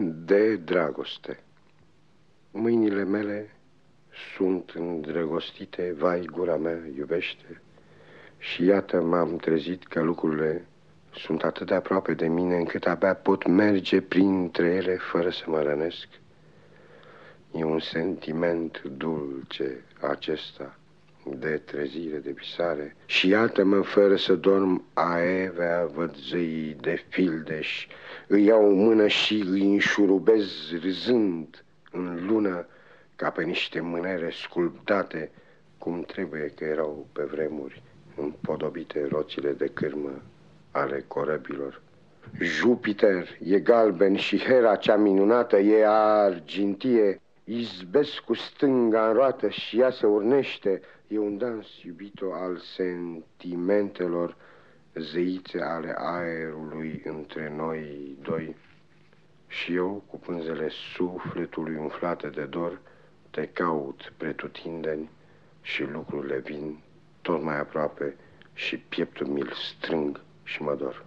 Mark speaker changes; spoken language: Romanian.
Speaker 1: De dragoste. Mâinile mele sunt îndrăgostite, vai, gura mea iubește. Și iată m-am trezit că lucrurile sunt atât de aproape de mine încât abia pot merge printre ele fără să mă rănesc. E un sentiment dulce acesta de trezire, de visare. Și iată-mă, fără să dorm, aevea văd zeii de fildeș. Îi iau o mână și îi înșurubez râzând în lună ca pe niște mânere sculptate, cum trebuie că erau pe vremuri împodobite roțile de cârmă ale corăbilor. Jupiter e galben și Hera cea minunată e argintie, izbesc cu stânga în roată și ea se urnește. E un dans iubito al sentimentelor zeițe ale aerului între noi doi. Și eu, cu pânzele sufletului umflate de dor, te caut pretutindeni și lucrurile vin tot mai aproape și pieptul mi-l strâng și mă dor.